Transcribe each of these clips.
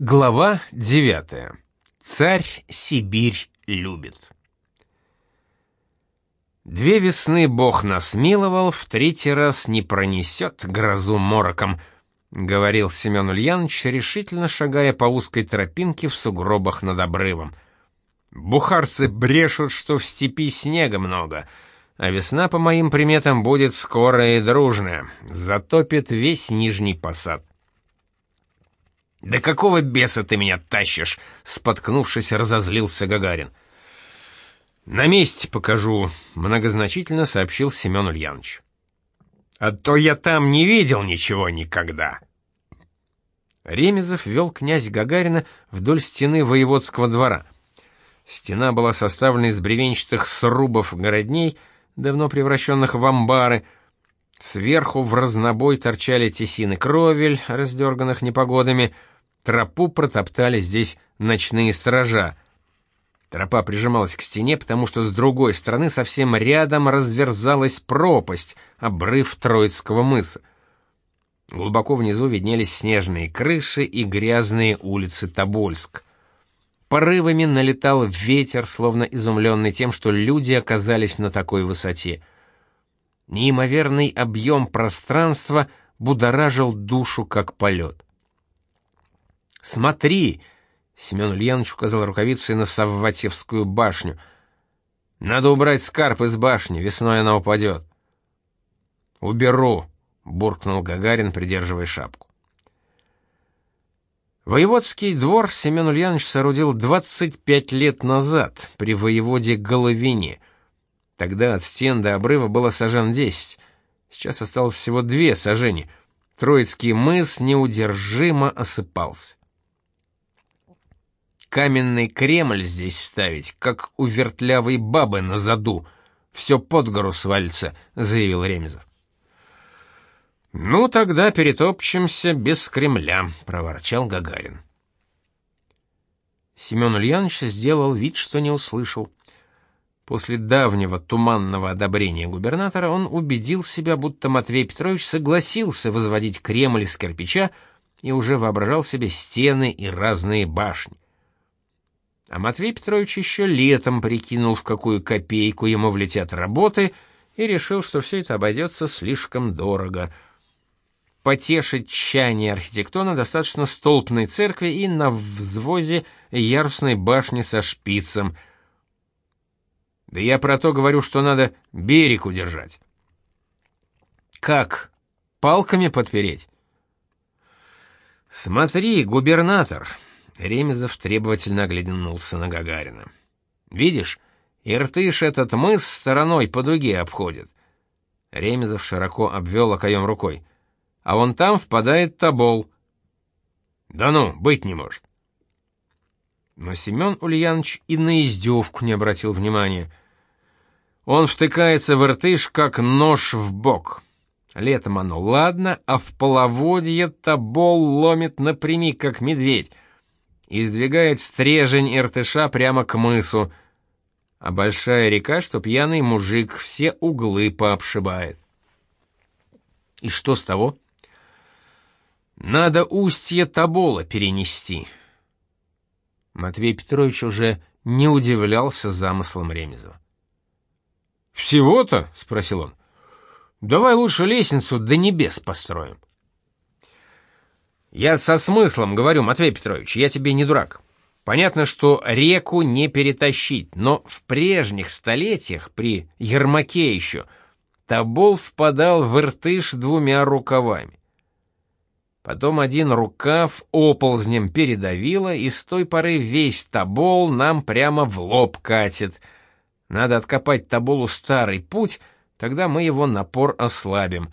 Глава 9. Царь Сибирь любит. Две весны Бог нас миловал, в третий раз не пронесет грозу мороком, говорил Семен Ульянович, решительно шагая по узкой тропинке в сугробах над обрывом. Бухарцы брешут, что в степи снега много, а весна, по моим приметам, будет скорая и дружная, затопит весь нижний посад. «Да какого беса ты меня тащишь?» — споткнувшись, разозлился Гагарин. «На месте покажу», — многозначительно сообщил Семен Ульянович. «А то я там не видел ничего никогда». Ремезов вел князь Гагарина вдоль стены воеводского двора. Стена была составлена из бревенчатых срубов городней, давно превращенных в амбары. Сверху в разнобой торчали тесины кровель, раздерганных непогодами — Тропу протоптали здесь ночные сторожа. Тропа прижималась к стене, потому что с другой стороны совсем рядом разверзалась пропасть, обрыв Троицкого мыса. Глубоко внизу виднелись снежные крыши и грязные улицы Тобольск. Порывами налетал ветер, словно изумленный тем, что люди оказались на такой высоте. Неимоверный объем пространства будоражил душу, как полет. Смотри!» Семен Ульянович указал рукавицей на Савватевскую башню. «Надо убрать скарб из башни, весной она упадет». «Уберу», — буркнул Гагарин, придерживая шапку. Воеводский двор Семен Ульянович соорудил 25 лет назад при воеводе Головине. Тогда от стен до обрыва было сажен 10. Сейчас осталось всего две сажени. Троицкий мыс неудержимо осыпался. Каменный Кремль здесь ставить, как у вертлявой бабы на заду. Все под гору свалится», — заявил Ремезов. «Ну, тогда перетопчемся без Кремля», — проворчал Гагарин. Семен Ульянович сделал вид, что не услышал. После давнего туманного одобрения губернатора он убедил себя, будто Матвей Петрович согласился возводить Кремль из кирпича и уже воображал себе стены и разные башни. А Матвей Петрович еще летом прикинул, в какую копейку ему влетят работы, и решил, что все это обойдется слишком дорого. Потешить тщание архитектона достаточно столпной церкви и на взвозе ярусной башни со шпицем. Да я про то говорю, что надо берег удержать. Как? Палками подпереть? Смотри, губернатор, Ремезов требовательно оглянулся на Гагарина. «Видишь, Иртыш этот мыс стороной по дуге обходит». Ремезов широко обвел окоем рукой. «А вон там впадает Тобол». «Да ну, быть не может». Но Семен Ульянович и на издевку не обратил внимания. Он втыкается в Иртыш, как нож в бок. Летом оно ладно, а в половодье Тобол ломит напрямик, как медведь и сдвигает стрежень Иртыша прямо к мысу, а большая река, что пьяный мужик все углы пообшибает. И что с того? Надо устье Тобола перенести. Матвей Петрович уже не удивлялся замыслом Ремезова. «Всего-то?» — спросил он. «Давай лучше лестницу до небес построим». Я со смыслом говорю, Матвей Петрович, я тебе не дурак. Понятно, что реку не перетащить, но в прежних столетиях, при Ермаке еще, Тобол впадал в Иртыш двумя рукавами. Потом один рукав оползнем передавило, и с той поры весь Тобол нам прямо в лоб катит. Надо откопать Тоболу старый путь, тогда мы его напор ослабим.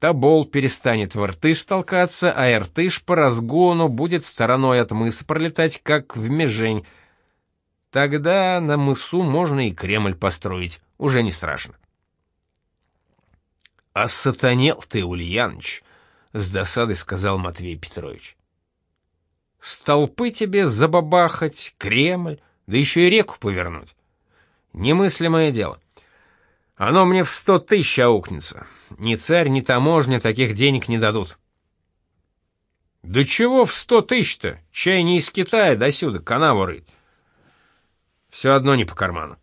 Тобол перестанет в Иртыш толкаться, а Иртыш по разгону будет стороной от мыса пролетать, как в межень. Тогда на мысу можно и Кремль построить, уже не страшно. «А сатанел ты, Ульяныч!» — с досадой сказал Матвей Петрович. «Столпы тебе забабахать, Кремль, да еще и реку повернуть. Немыслимое дело. Оно мне в сто тысяч аукнется. Ни царь, ни таможня таких денег не дадут. Да чего в сто тысяч-то? Чай не из Китая до сюда, канаву рыть. Все одно не по карману.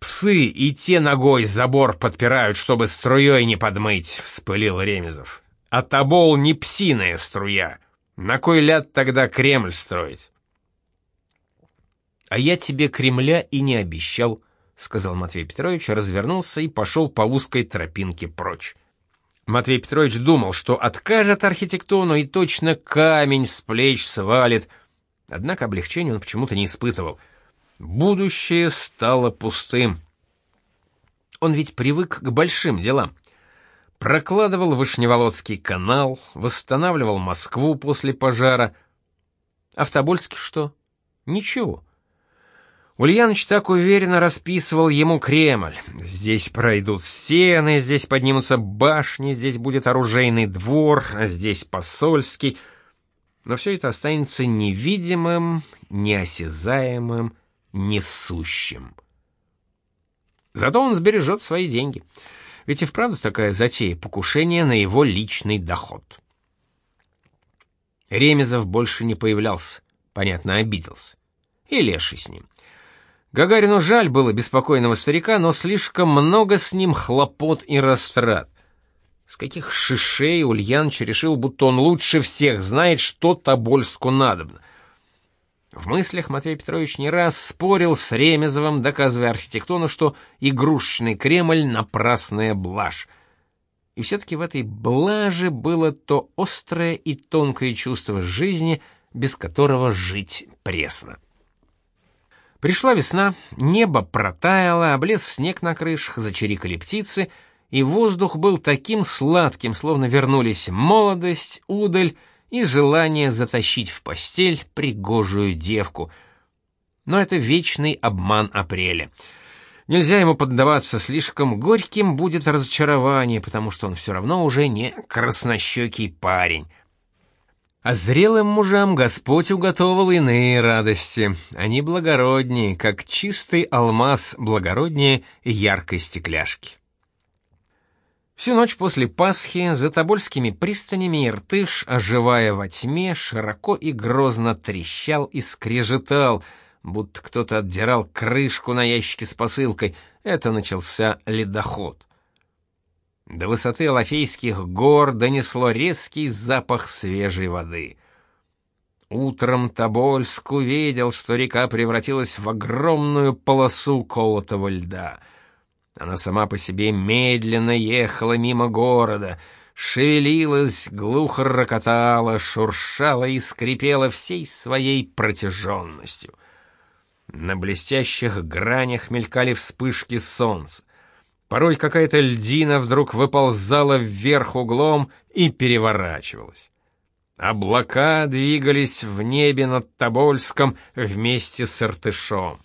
«Псы и те ногой забор подпирают, чтобы струей не подмыть», — вспылил Ремезов. «А тобол не псиная струя. На кой ляд тогда Кремль строить?» «А я тебе Кремля и не обещал», — сказал Матвей Петрович, развернулся и пошел по узкой тропинке прочь. Матвей Петрович думал, что откажет архитектону и точно камень с плеч свалит. Однако облегчения он почему-то не испытывал. Будущее стало пустым. Он ведь привык к большим делам. Прокладывал Вышневолодский канал, восстанавливал Москву после пожара. А в Тобольске что? Ничего. Ульяныч так уверенно расписывал ему Кремль. Здесь пройдут стены, здесь поднимутся башни, здесь будет оружейный двор, а здесь посольский. Но все это останется невидимым, неосязаемым, несущим. Зато он сбережет свои деньги. Ведь и вправду такая затея — покушение на его личный доход. Ремезов больше не появлялся. Понятно, обиделся. И леший с ним. Гагарину жаль было беспокойного старика, но слишком много с ним хлопот и растрат. С каких шишей Ульяныч решил, будто он лучше всех знает, что Тобольску надобно. В мыслях Матвей Петрович не раз спорил с Ремезовым, доказывая архитектону, что игрушечный Кремль — напрасная блажь. И все-таки в этой блаже было то острое и тонкое чувство жизни, без которого жить пресно. Пришла весна, небо протаяло, облез снег на крышах, зачирикали птицы, и воздух был таким сладким, словно вернулись молодость, удаль и желание затащить в постель пригожую девку. Но это вечный обман апреля. Нельзя ему поддаваться, слишком горьким будет разочарование, потому что он все равно уже не краснощекий парень. А зрелым мужам Господь уготовал иные радости. Они благороднее, как чистый алмаз благороднее яркой стекляшки. Всю ночь после Пасхи за Тобольскими пристанями Иртыш, оживая во тьме, широко и грозно трещал и скрежетал, будто кто-то отдирал крышку на ящике с посылкой. Это начался ледоход. До высоты Алафейских гор донесло резкий запах свежей воды. Утром Тобольск увидел, что река превратилась в огромную полосу колотого льда. Она сама по себе медленно ехала мимо города, шевелилась, глухо рокотала, шуршала и скрипела всей своей протяженностью. На блестящих гранях мелькали вспышки солнца. Порой какая-то льдина вдруг выползала вверх углом и переворачивалась. Облака двигались в небе над Тобольском вместе с Иртышом.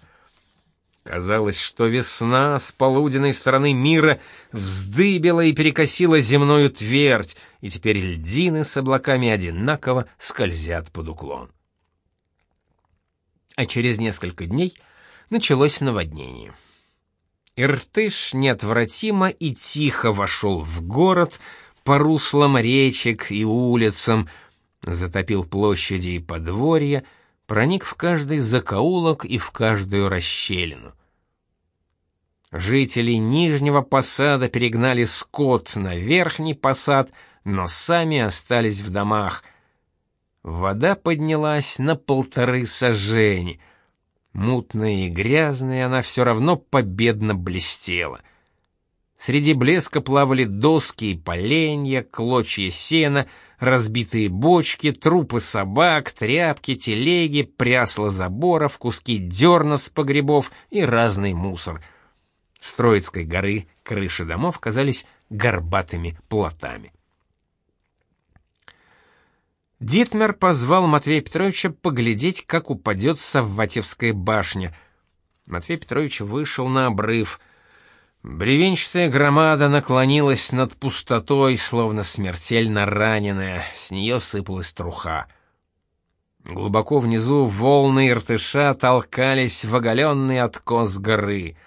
Казалось, что весна с полуденной стороны мира вздыбила и перекосила земную твердь, и теперь льдины с облаками одинаково скользят под уклон. А через несколько дней началось наводнение. Иртыш неотвратимо и тихо вошел в город по руслам речек и улицам, затопил площади и подворья, проник в каждый закоулок и в каждую расщелину. Жители Нижнего Посада перегнали скот на Верхний Посад, но сами остались в домах. Вода поднялась на полторы сажени — Мутная и грязная, она все равно победно блестела. Среди блеска плавали доски и поленья, клочья сена, разбитые бочки, трупы собак, тряпки, телеги, прясла заборов, куски дерна с погребов и разный мусор. С Троицкой горы крыши домов казались горбатыми плотами. Дитмер позвал Матвея Петровича поглядеть, как упадет Савватевская башня. Матвей Петрович вышел на обрыв. Бревенчатая громада наклонилась над пустотой, словно смертельно раненая, с нее сыпалась труха. Глубоко внизу волны иртыша толкались в оголенный откос горы.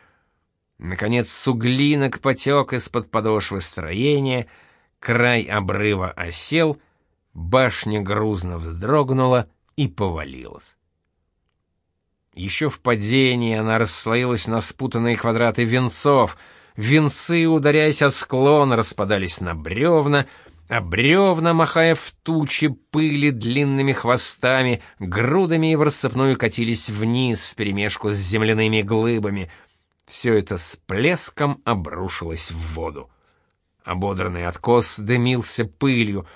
Наконец суглинок потек из-под подошвы строения — край обрыва осел, башня грузно вздрогнула и повалилась. Еще в падении она расслоилась на спутанные квадраты венцов. Венцы, ударяясь о склон, распадались на бревна, а бревна, махая в тучи пыли длинными хвостами, грудами и в рассыпную катились вниз вперемешку с земляными глыбами. Все это с плеском обрушилось в воду. Ободранный откос дымился пылью.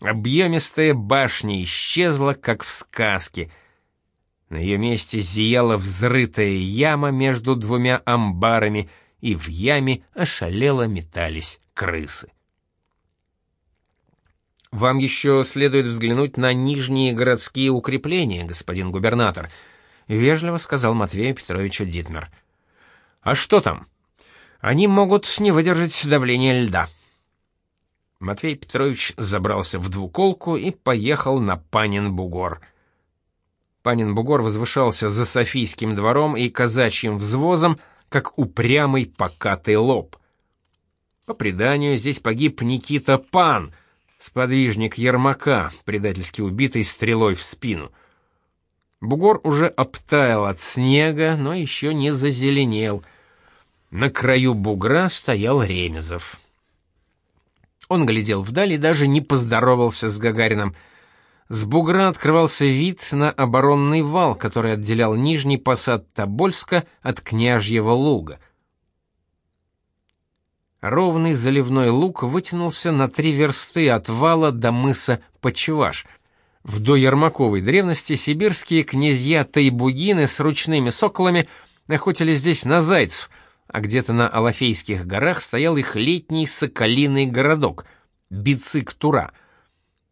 Объемистая башня исчезла, как в сказке. На ее месте зияла взрытая яма между двумя амбарами, и в яме ошалело метались крысы. Вам еще следует взглянуть на нижние городские укрепления, господин губернатор, вежливо сказал Матвею Петровичу Дитмер. А что там? Они могут не выдержать давления льда. Матвей Петрович забрался в двуколку и поехал на Панин-бугор. Панин-бугор возвышался за Софийским двором и казачьим взвозом, как упрямый покатый лоб. По преданию, здесь погиб Никита Пан, сподвижник Ермака, предательски убитый стрелой в спину. Бугор уже обтаял от снега, но еще не зазеленел. На краю бугра стоял Ремезов. Он глядел вдаль и даже не поздоровался с Гагарином. С бугра открывался вид на оборонный вал, который отделял нижний посад Тобольска от княжьего луга. Ровный заливной луг вытянулся на три версты от вала до мыса Почеваш. В доермаковой древности сибирские князья Тайбугины с ручными соколами охотились здесь на зайцев — а где-то на Алафейских горах стоял их летний соколиный городок — Бицик-Тура.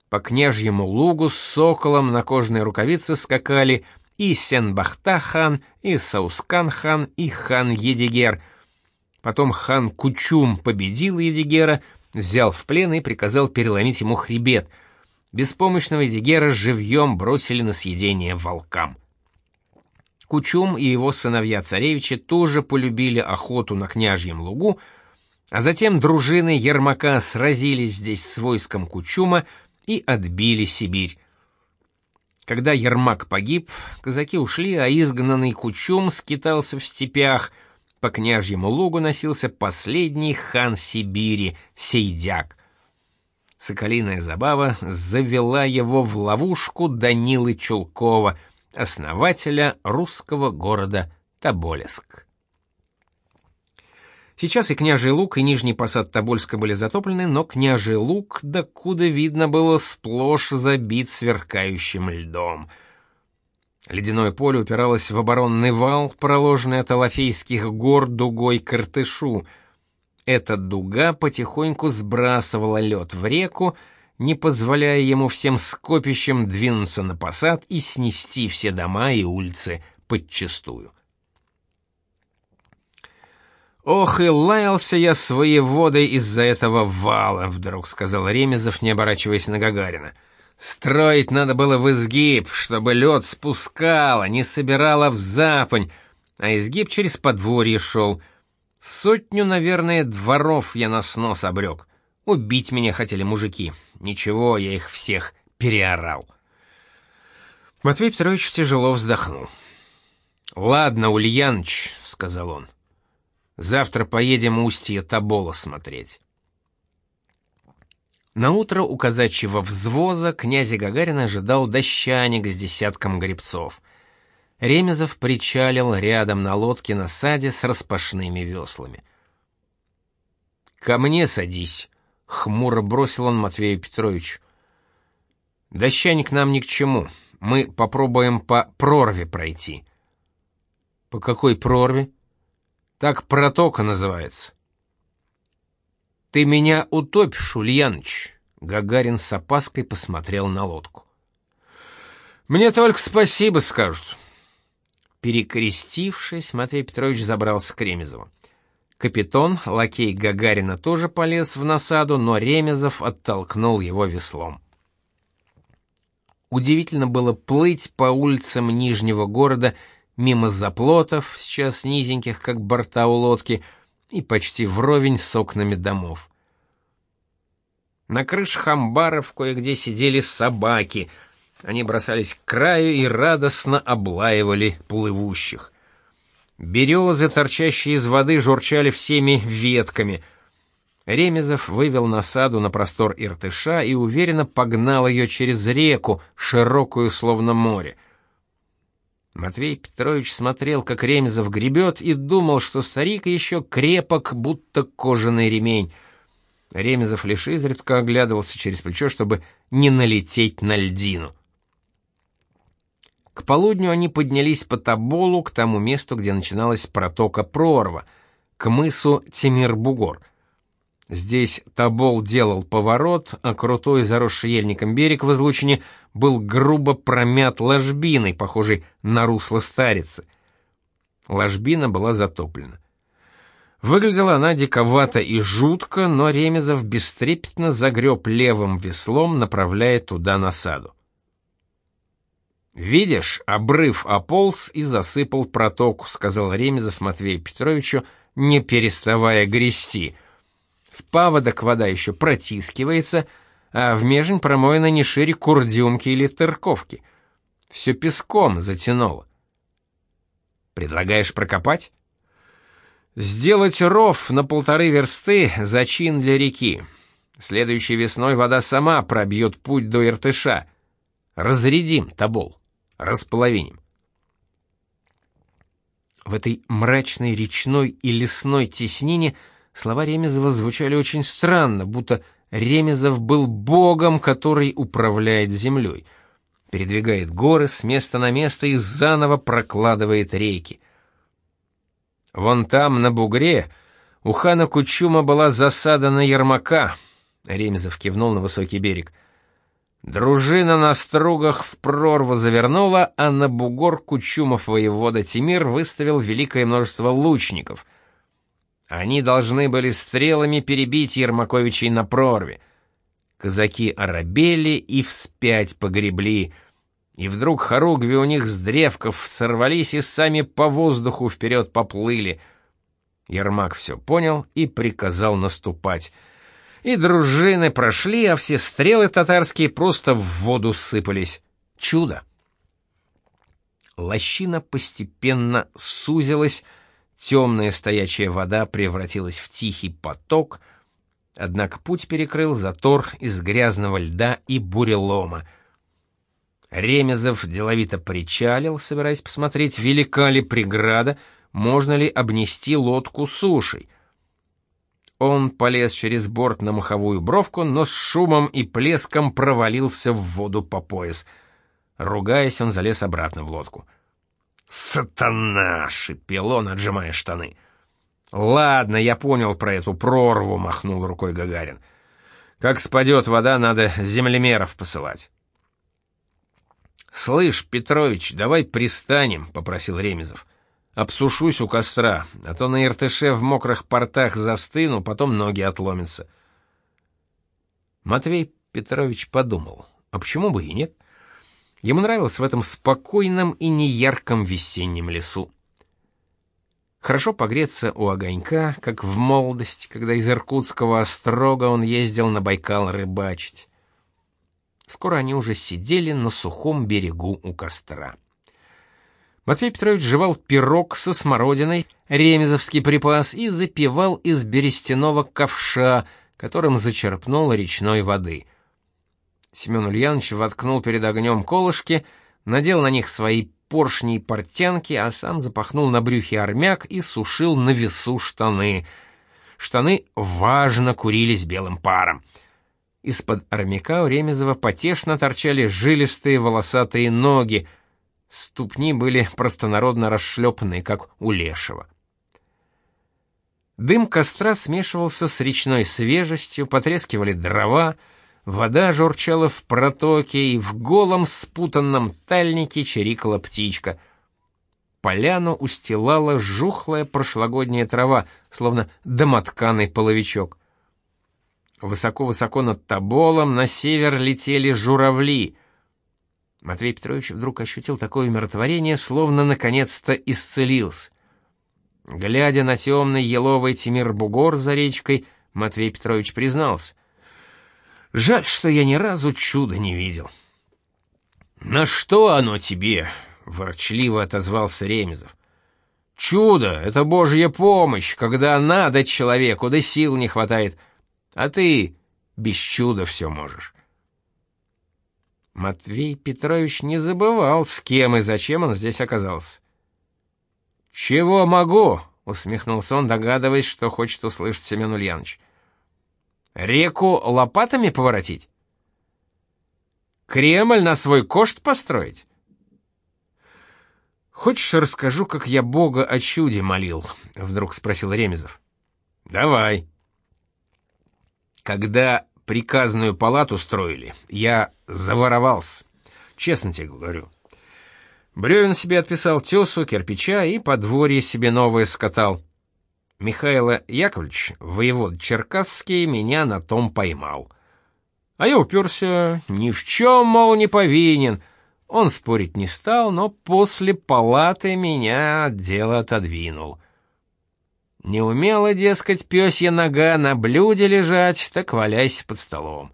По княжьему лугу с соколом на кожаной рукавице скакали и Сенбахта-хан, и Саускан-хан, и хан Едигер. Потом хан Кучум победил Едигера, взял в плен и приказал переломить ему хребет. Беспомощного Едигера живьем бросили на съедение волкам. Кучум и его сыновья-царевичи тоже полюбили охоту на княжьем лугу, а затем дружины Ермака сразились здесь с войском Кучума и отбили Сибирь. Когда Ермак погиб, казаки ушли, а изгнанный Кучум скитался в степях. По княжьему лугу носился последний хан Сибири, Сейдяк. Соколиная забава завела его в ловушку Данилы Чулкова — основателя русского города Тоболеск. Сейчас и княжий луг, и нижний посад Тобольска были затоплены, но княжий луг, докуда видно было, сплошь забит сверкающим льдом. Ледяное поле упиралось в оборонный вал, проложенный от Алафейских гор дугой к Иртышу. Эта дуга потихоньку сбрасывала лед в реку, не позволяя ему всем скопищем двинуться на посад и снести все дома и улицы подчистую. «Ох, и лаялся я своей водой из-за этого вала», — вдруг сказал Ремезов, не оборачиваясь на Гагарина. «Строить надо было в изгиб, чтобы лед спускало, не собирало в запонь, а изгиб через подворье шел. Сотню, наверное, дворов я на снос обрек. Убить меня хотели мужики. Ничего, я их всех переорал. Матвей Петрович тяжело вздохнул. «Ладно, Ульяныч», — сказал он. «Завтра поедем устье Тобола смотреть». На утро у казачьего взвоза князя Гагарина ожидал дощаник с десятком гребцов. Ремезов причалил рядом на лодке на саде с распашными веслами. «Ко мне садись», Хмуро бросил он Матвею Петровичу. «Дощаник нам ни к чему. Мы попробуем по прорве пройти». «По какой прорве?» «Так протока называется». «Ты меня утопишь, Ульяныч», — Гагарин с опаской посмотрел на лодку. «Мне только спасибо скажут». Перекрестившись, Матвей Петрович забрался к Ремезову. Капитон, лакей Гагарина, тоже полез в насаду, но Ремезов оттолкнул его веслом. Удивительно было плыть по улицам Нижнего города мимо заплотов, сейчас низеньких, как борта у лодки, и почти вровень с окнами домов. На крышах амбаров кое-где сидели собаки. Они бросались к краю и радостно облаивали плывущих. Березы, торчащие из воды, журчали всеми ветками. Ремезов вывел насаду на простор Иртыша и уверенно погнал ее через реку, широкую, словно море. Матвей Петрович смотрел, как Ремезов гребет, и думал, что старик еще крепок, будто кожаный ремень. Ремезов лишь изредка оглядывался через плечо, чтобы не налететь на льдину. К полудню они поднялись по Тоболу к тому месту, где начиналась протока Прорва, к мысу Тимир-Бугор — Здесь Тобол делал поворот, а крутой заросший ельником берег в излучине был грубо промят ложбиной, похожей на русло старицы. Ложбина была затоплена. Выглядела она диковато и жутко, но Ремезов бестрепетно загреб левым веслом, направляя туда насаду. «Видишь, обрыв ополз и засыпал протоку», — сказал Ремезов Матвею Петровичу, не переставая грести — в паводок вода еще протискивается, а в межень промоена не шире курдюмки или тырковки. Все песком затянуло. Предлагаешь прокопать? Сделать ров на полторы версты — зачин для реки. Следующей весной вода сама пробьет путь до Иртыша. Разрядим Тобол, располовиним. В этой мрачной речной и лесной теснине — Слова Ремезова звучали очень странно, будто Ремезов был богом, который управляет землей, передвигает горы с места на место и заново прокладывает реки. Вон там, на бугре, у хана Кучума была засада на Ермака. Ремезов кивнул на высокий берег. Дружина на стругах в прорву завернула, а на бугор Кучумов воевода Тимир выставил великое множество лучников — они должны были стрелами перебить Ермаковичей на прорве. Казаки оробели и вспять погребли. И вдруг хоругви у них с древков сорвались и сами по воздуху вперед поплыли. Ермак все понял и приказал наступать. И дружины прошли, а все стрелы татарские просто в воду сыпались. Чудо! Лощина постепенно сузилась, Темная стоячая вода превратилась в тихий поток, однако путь перекрыл затор из грязного льда и бурелома. Ремезов деловито причалил, собираясь посмотреть, велика ли преграда, можно ли обнести лодку сушей. Он полез через борт на маховую бровку, но с шумом и плеском провалился в воду по пояс. Ругаясь, он залез обратно в лодку. — «Сатана!» — шипел он, отжимая штаны. «Ладно, я понял про эту прорву», — махнул рукой Гагарин. «Как спадет вода, надо землемеров посылать». «Слышь, Петрович, давай пристанем», — попросил Ремезов. «Обсушусь у костра, а то на Иртыше в мокрых портах застыну, потом ноги отломятся». Матвей Петрович подумал, а почему бы и нет? Ему нравилось в этом спокойном и неярком весеннем лесу. Хорошо погреться у огонька, как в молодости, когда из Иркутского острога он ездил на Байкал рыбачить. Скоро они уже сидели на сухом берегу у костра. Матвей Петрович жевал пирог со смородиной, ремезовский припас, и запивал из берестяного ковша, которым зачерпнул речной воды — Семен Ульянович воткнул перед огнем колышки, надел на них свои поршни и портянки, а сам запахнул на брюхе армяк и сушил на весу штаны. Штаны важно курились белым паром. Из-под армяка у Ремезова потешно торчали жилистые волосатые ноги. Ступни были простонародно расшлепанные, как у лешего. Дым костра смешивался с речной свежестью, потрескивали дрова — Вода журчала в протоке, и в голом спутанном тальнике чирикала птичка. Поляну устилала жухлая прошлогодняя трава, словно домотканый половичок. Высоко-высоко над Тоболом на север летели журавли. Матвей Петрович вдруг ощутил такое умиротворение, словно наконец-то исцелился. Глядя на темный еловый Тимир-бугор за речкой, Матвей Петрович признался. Жаль, что я ни разу чуда не видел. На что оно тебе? ворчливо отозвался Ремезов. Чудо — это божья помощь, когда надо человеку, да сил не хватает. А ты без чуда все можешь. Матвей Петрович не забывал, с кем и зачем он здесь оказался. «Чего могу?» — усмехнулся он, догадываясь, что хочет услышать Семен Ульянович. «Реку лопатами поворотить? Кремль на свой кошт построить?» «Хочешь, расскажу, как я Бога о чуде молил?» — вдруг спросил Ремезов. «Давай». Когда приказную палату строили, я заворовался. Честно тебе говорю. Бревен себе отписал тесу, кирпича и подворье себе новое скатал. Михаил Яковлевич, воевод Черкасский, меня на том поймал. А я уперся, ни в чем, мол, не повинен — он спорить не стал, но после палаты меня от дела отодвинул. Не умела, дескать, пёсья нога на блюде лежать, так валяйся под столом.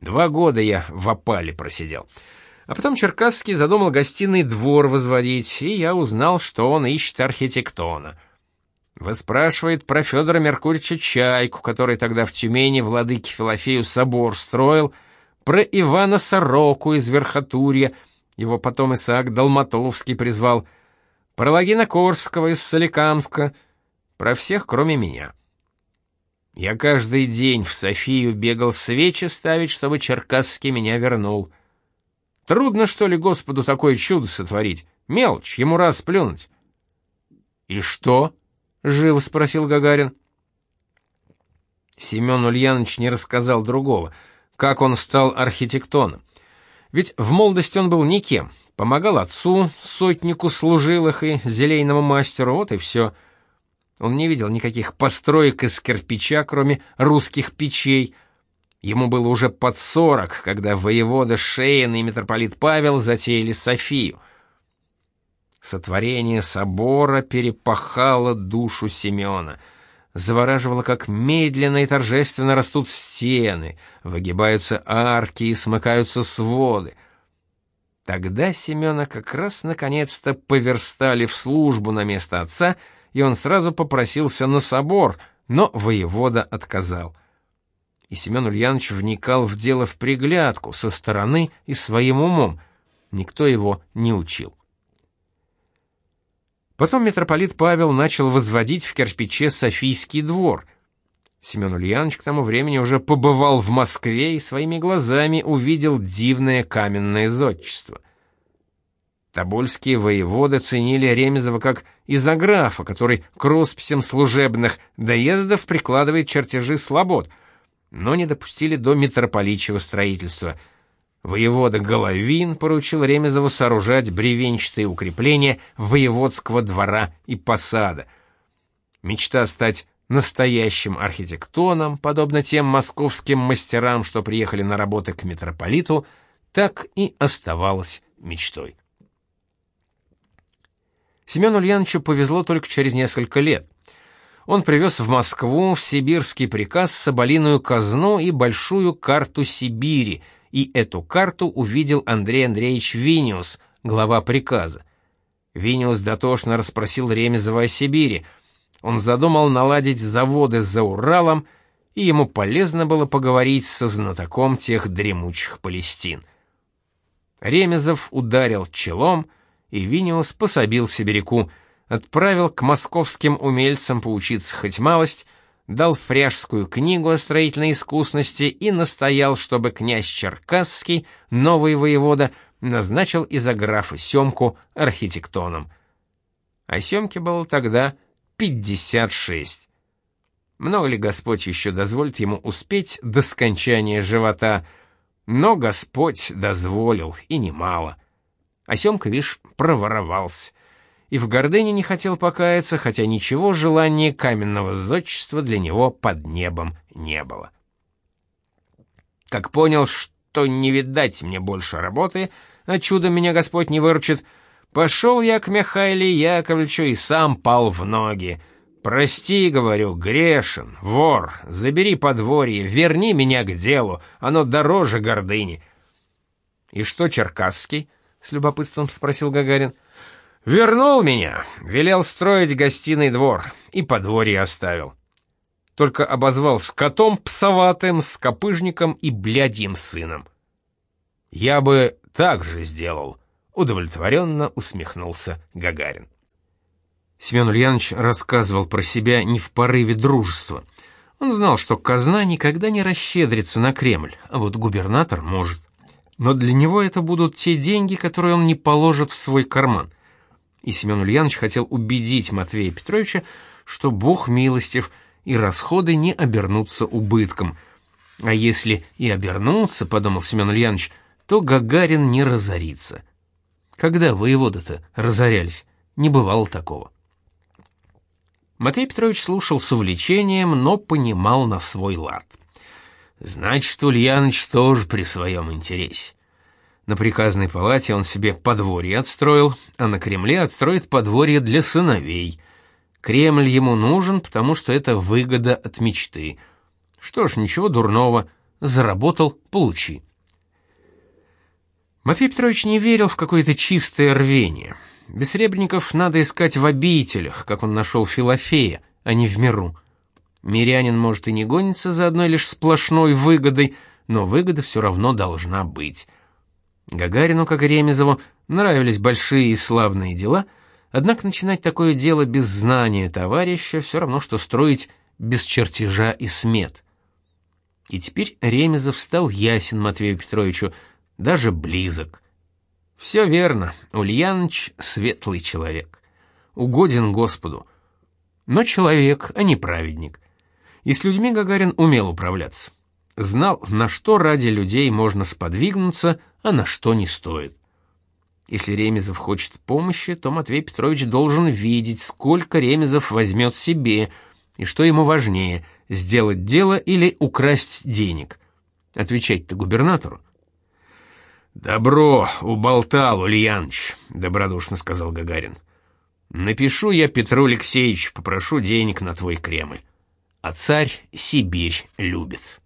Два года я в опале просидел. А потом Черкасский задумал гостиный двор возводить, и я узнал, что он ищет архитектона. Выспрашивает про Федора Меркурьевича Чайку, который тогда в Тюмени владыке Филофею собор строил — про Ивана Сороку из Верхотурья, его потом Исаак Долматовский призвал, про Логина Корского из Соликамска, про всех, кроме меня. Я каждый день в Софию бегал свечи ставить, чтобы Черкасский меня вернул. Трудно, что ли, Господу такое чудо сотворить? Мелочь, ему раз плюнуть. «И что?» — живо спросил Гагарин. Семен Ульянович не рассказал другого — как он стал архитектоном. Ведь в молодости он был никем, помогал отцу, сотнику служилых и зелейному мастеру, вот и все. Он не видел никаких построек из кирпича, кроме русских печей. Ему было уже под сорок, когда воевода Шейн и митрополит Павел затеяли Софию. Сотворение собора перепахало душу Семена — завораживало, как медленно и торжественно растут стены, выгибаются арки и смыкаются своды. Тогда Семена как раз наконец-то поверстали в службу на место отца, и он сразу попросился на собор, но воевода отказал. И Семен Ульянович вникал в дело в приглядку, со стороны и своим умом. Никто его не учил. Потом митрополит Павел начал возводить в кирпиче Софийский двор. Семен Ульянович к тому времени уже побывал в Москве и своими глазами увидел дивное каменное зодчество. Тобольские воеводы ценили Ремезова как изографа, который к росписям служебных доездов прикладывает чертежи слобод, но не допустили до митрополичьего строительства — Воевода Головин поручил Ремезову сооружать бревенчатые укрепления воеводского двора и посада. Мечта стать настоящим архитектоном, подобно тем московским мастерам, что приехали на работы к митрополиту, так и оставалась мечтой. Семену Ульяновичу повезло только через несколько лет. Он привез в Москву в сибирский приказ соболиную казну и большую карту Сибири — и эту карту увидел Андрей Андреевич Виниус, глава приказа. Виниус дотошно расспросил Ремезова о Сибири. Он задумал наладить заводы за Уралом, и ему полезно было поговорить со знатоком тех дремучих Палестин. Ремезов ударил челом, и Виниус пособил сибиряку, отправил к московским умельцам поучиться хоть малость — дал фряжскую книгу о строительной искусности и настоял, чтобы князь Черкасский, новый воевода, назначил из-за Семку архитектоном. А Семке было тогда 56. Много ли Господь еще дозволит ему успеть до скончания живота? Но Господь дозволил, и немало. А Семка, вишь, проворовался и в гордыне не хотел покаяться, хотя ничего желания каменного зодчества для него под небом не было. Как понял, что не видать мне больше работы, а чудо меня Господь не выручит, пошел я к Михаиле Яковлевичу и сам пал в ноги. Прости, говорю, грешен, вор, забери подворье, верни меня к делу, оно дороже гордыни. И что Черкасский? с любопытством спросил Гагарин. Вернул меня, велел строить гостиный двор и подворье оставил. Только обозвал скотом псоватым, скопыжником и блядьим сыном. Я бы так же сделал, удовлетворенно усмехнулся Гагарин. Семен Ульянович рассказывал про себя не в порыве дружества. Он знал, что казна никогда не расщедрится на Кремль, а вот губернатор может. Но для него это будут те деньги, которые он не положит в свой карман. И Семен Ульянович хотел убедить Матвея Петровича, что Бог милостив, и расходы не обернутся убытком. А если и обернутся, подумал Семен Ульянович, то Гагарин не разорится. Когда воеводы-то разорялись? Не бывало такого. Матвей Петрович слушал с увлечением, но понимал на свой лад. Значит, Ульяныч тоже при своем интересе. На приказной палате он себе подворье отстроил, а на Кремле отстроит подворье для сыновей. Кремль ему нужен, потому что это выгода от мечты. Что ж, ничего дурного. Заработал — получи. Матвей Петрович не верил в какое-то чистое рвение — Бессребренников надо искать в обителях, как он нашел Филофея, а не в миру. Мирянин, может, и не гонится за одной лишь сплошной выгодой, но выгода все равно должна быть. Гагарину, как и Ремезову, нравились большие и славные дела, однако начинать такое дело без знания товарища все равно, что строить без чертежа и смет. И теперь Ремезов стал ясен Матвею Петровичу, даже близок. Все верно, Ульяныч — светлый человек, угоден Господу. Но человек, а не праведник. И с людьми Гагарин умел управляться. Знал, на что ради людей можно сподвигнуться, а на что не стоит. Если Ремезов хочет помощи, то Матвей Петрович должен видеть, сколько Ремезов возьмет себе, и что ему важнее — сделать дело или украсть денег. Отвечать-то губернатору. «Добро, уболтал, Ульяныч», — добродушно сказал Гагарин. «Напишу я Петру Алексеевичу, попрошу денег на твой Кремль. А царь Сибирь любит».